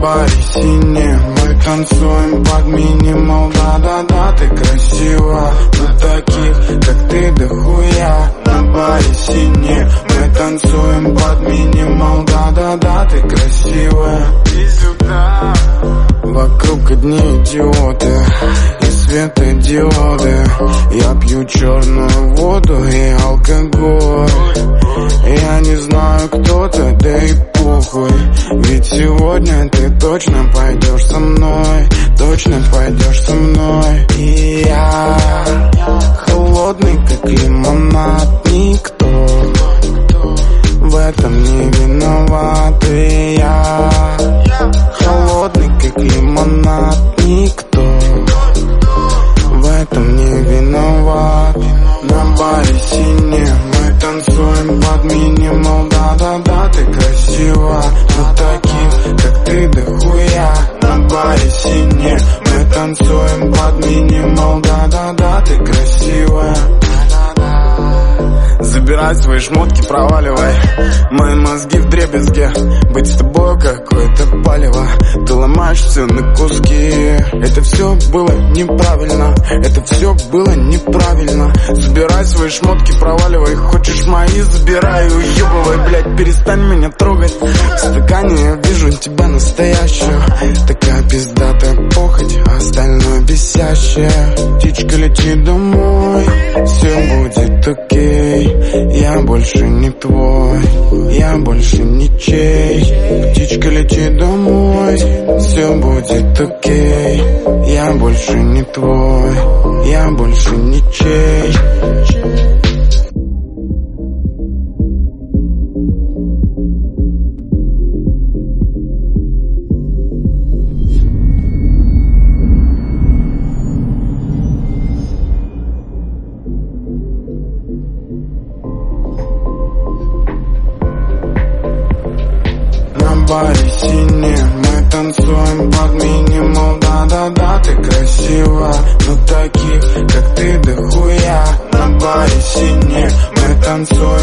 баре синим Мы танцуем под минимал. Да-да-да, ты красива. Но таких, как ты, дохуя. На баре синим Мы танцуем под минимал. Да-да-да, ты красивая. И сюда Вокруг одни идиоты светодиоды Я пью черную воду и алкоголь. Я не знаю кто ты, да и похуй. Ведь сегодня ты точно пойдешь со мной Точно пойдешь со мной. И я холодный, как лимонад Никто в этом не виноват. И я холодный, как лимонад Никто сине мы танцуем под минимал. Да-да-да, ты красива Но таких, как ты, да хуя На баре сине мы танцуем под минимал. Да-да-да, ты красивая Забирай свои шмотки, проваливай. Мои мозги в дребезге. Быть с тобой какое-то палево Ты ломаешь все на куски. Это все было неправильно Это все было неправильно. Забирай свои шмотки, проваливай Хочешь мои, забирай Уебывай, блядь, перестань меня трогать. В стакане я вижу тебя настоящую. Такая пиздатая похоть а Остальное бесящее. Птичка летит домой Все будет окей Я больше не твой Я больше ничей Птичка летит домой Все будет окей. Я больше не твой Я больше ничей баре сине мы танцуем под минимал Да-да-да, ты красива Но таких, как ты, да хуя На баре сине мы танцуем